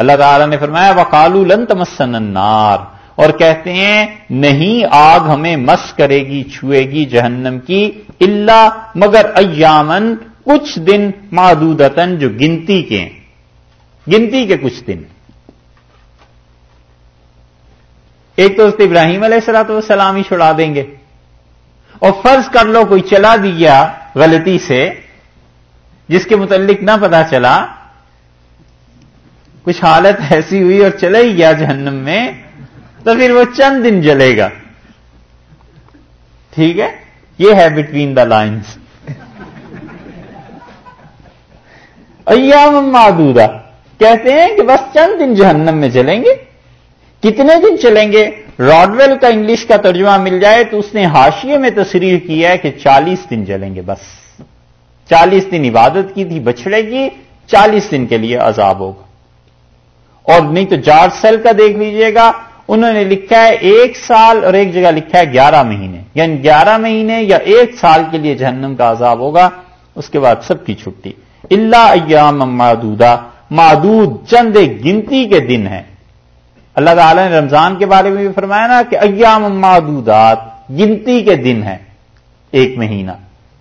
اللہ تعالی نے فرمایا وقالو لن تمسن النار اور کہتے ہیں، نہیں، آگ ہمیں مس کرے گی، چھوئے گی جہنم کی اللہ مگر ایامن کچھ دن معدودتن جو گنتی کے گنتی کے کچھ دن۔ ایک تو اس ابراہیم علیہ السلاۃ والسلام ہی چھڑا دیں گے۔ اور فرض کر لو، کوئی چلا دیا غلطی سے، جس کے متعلق نہ پتا چلا کچھ حالت ایسی ہوئی اور چلا ہی گیا جہنم میں، تو پھر وہ چند دن جلے گا۔ ٹھیک ہے؟ یہ ہے بٹوین دا لائنس ایام معدودہ۔ کہتے ہیں کہ بس چند دن جہنم میں چلیں گے۔ کتنے دن چلیں گے؟ راڈویل کا انگلش کا ترجمہ مل جائے تو اس نے حاشیے میں تصریح کیا ہے کہ چالیس دن چلیں گے بس۔ چالیس دن عبادت کی تھی بچڑے کی چالیس دن کے لیے عذاب ہوگا۔ اور نہیں تو جارج سیل کا دیکھ لیجیے گا، انہوں نے لکھا ہے ایک سال اور ایک جگہ لکھا ہے گیارہ مہینے۔ یعنی گیارہ مہینے یا ایک سال کے لیے جہنم کا عذاب ہوگا، اس کے بعد سب کی چھٹی۔ اللہ ایام معدودہ معدود چند گنتی کے دن ہیں۔ اللہ تعالی نے رمضان کے بارے میں بھی فرمایا نا کہ ایام معدودات، گنتی کے دن ہیں۔ ایک مہینہ۔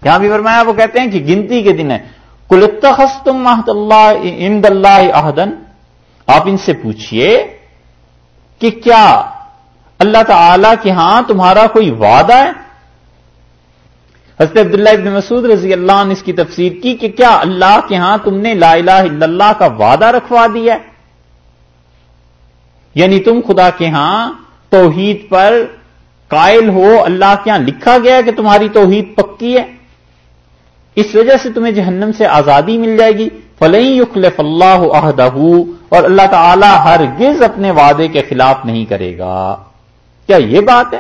یہاں بھی فرمایا، وہ کہتے ہیں کہ گنتی کے دن ہے کلتم محد اللہ امد اللہ احدن آپ ان سے پوچھئے کہ کیا اللہ تعالی کے ہاں تمہارا کوئی وعدہ ہے؟ حضرت عبداللہ ابن مسعود رضی اللہ نے اس کی تفسیر کی کہ کیا اللہ کے ہاں تم نے لا الہ الا اللہ کا وعدہ رکھوا دیا ہے؟ یعنی تم خدا کے ہاں توحید پر قائل ہو، اللہ کے ہاں لکھا گیا کہ تمہاری توحید پکی ہے؟ اس وجہ سے تمہیں جہنم سے آزادی مل جائے گی۔ فلئی یخلف اللہ عہدہ اور اللہ تعالی ہرگز اپنے وعدے کے خلاف نہیں کرے گا۔ کیا یہ بات ہے؟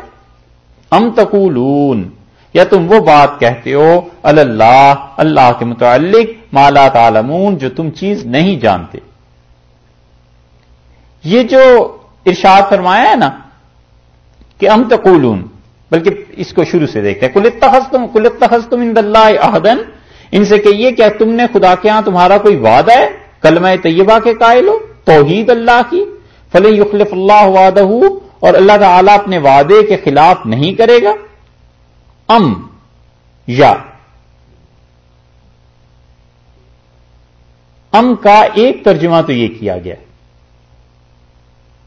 ام تقولون یا تم وہ بات کہتے ہو اللہ اللہ کے متعلق مالا تعلمون، جو تم چیز نہیں جانتے۔ یہ جو ارشاد فرمایا ہے نا کہ ام تقولون بلکہ اس کو شروع سے دیکھتے ہیں۔ کلت تم کلت تم ان اللہ احدن ان سے کہیے کیا تم نے خدا کے ہاں تمہارا کوئی وعدہ ہے؟ کلمہ طیبہ کے قائل ہو؟ توحید اللہ کی؟ فلی یخلف اللہ وعدہ اور اللہ تعالیٰ اپنے وعدے کے خلاف نہیں کرے گا؟ ام یا۔ ام کا ایک ترجمہ تو یہ کیا گیا۔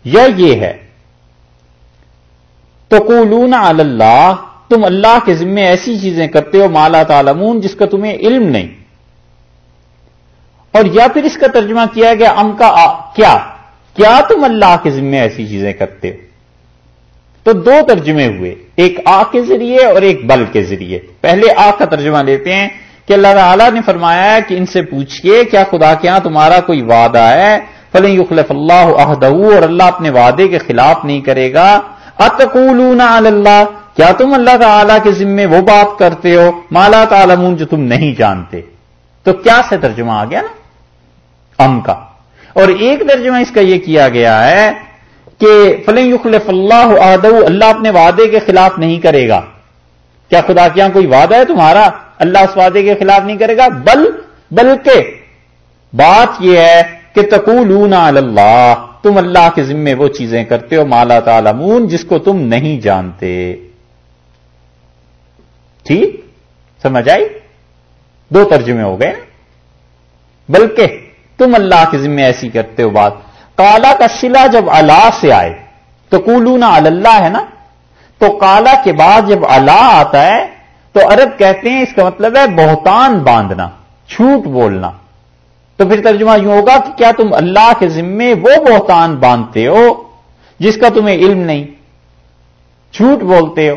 یا یہ ہے۔ تو کولون اللہ تم اللہ کے ذمے ایسی چیزیں کرتے ہو مالا تعلمون جس کا تمہیں علم نہیں۔ اور یا پھر اس کا ترجمہ کیا گیا ام کا آ, کیا؟ کیا تم اللہ کے ذمے ایسی چیزیں کرتے ہو؟ تو دو ترجمے ہوئے ایک آ کے ذریعے اور ایک بل کے ذریعے۔ پہلے آ کا ترجمہ لیتے ہیں کہ اللہ تعالیٰ نے فرمایا کہ ان سے پوچھئے کیا خدا کے ہاں تمہارا کوئی وعدہ ہے؟ فلیں یخلف اللہ عہدہ اور اللہ اپنے وعدے کے خلاف نہیں کرے گا۔ اتقولون اللہ، کیا تم اللہ تعالی کے ذمے وہ بات کرتے ہو مالا تعلمون، جو تم نہیں جانتے؟ تو کیا سے ترجمہ آ گیا نا؟ ام کا۔ اور ایک ترجمہ اس کا یہ کیا گیا ہے کہ فلیں یخلف اللہ عہدہ اللہ اپنے وعدے کے خلاف نہیں کرے گا۔ کیا خدا کیا ہاں کوئی وعدہ ہے تمہارا؟ اللہ اس وعدے کے خلاف نہیں کرے گا؟ بل، بلکہ بات یہ ہے کہ تقولون اللہ۔ تم اللہ کے ذمے وہ چیزیں کرتے ہو، مالا تعلمون، جس کو تم نہیں جانتے۔ ٹھیک؟ سمجھ آئی؟ دو ترجمے ہو گئے۔ بلکہ تم اللہ کے ذمے ایسی کرتے ہو بات۔ کالا کا شلا جب اللہ سے آئے، تو کولونا اللہ ہے نا؟ تو کالا کے بعد جب اللہ آتا ہے، تو عرب کہتے ہیں اس کا مطلب ہے بہتان باندھنا چھوٹ بولنا۔ تو پھر ترجمہ یوں ہوگا کہ کیا تم اللہ کے ذمے وہ بہتان باندھتے ہو جس کا تمہیں علم نہیں؟ جھوٹ بولتے ہو۔